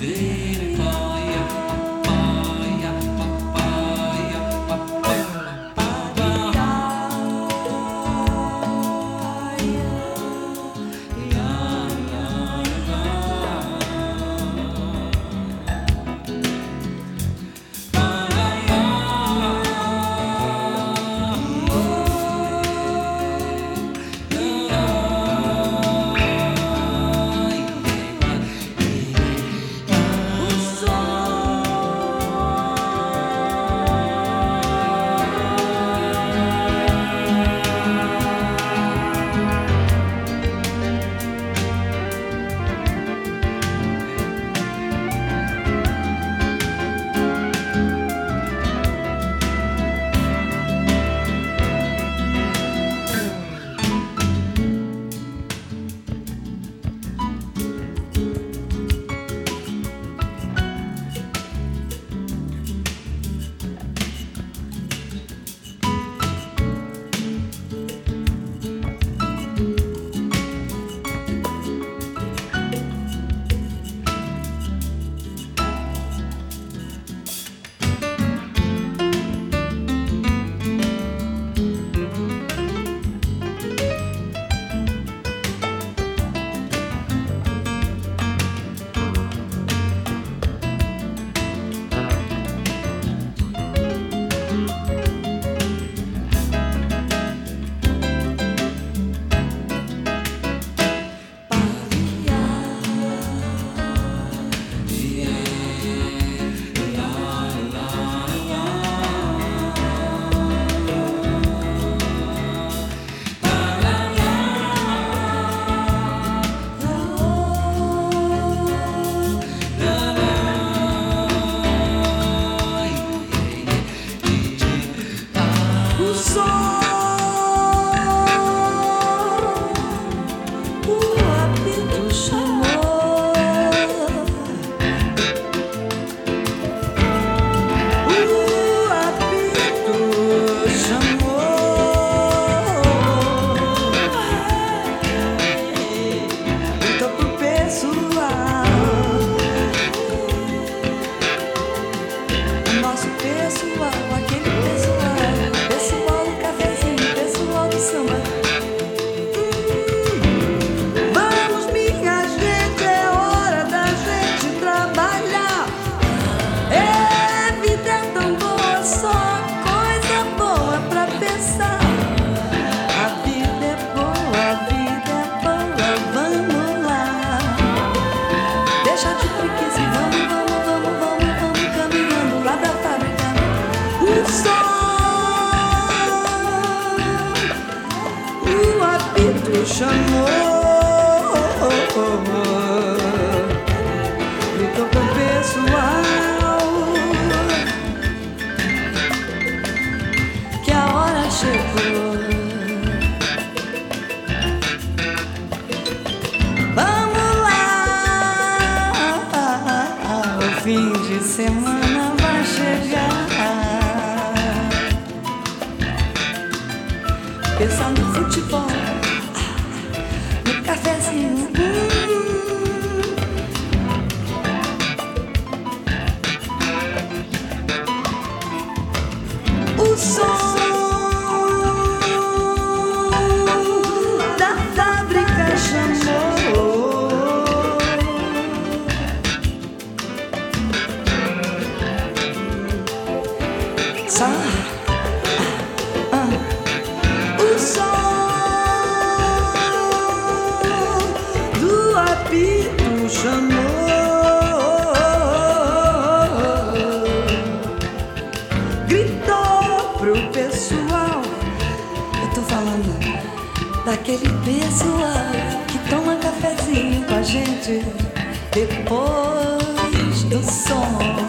they Ooh. Chamou. Gritou pro pessoal que a hora chegou. Vamos lá, o fim de semana vai chegar. Pensando no futebol, cafezinho. hum. O som da fábrica chamou. Só chamou, gritou pro pessoal. Eu tô falando daquele pessoal que toma cafezinho com a gente depois do som.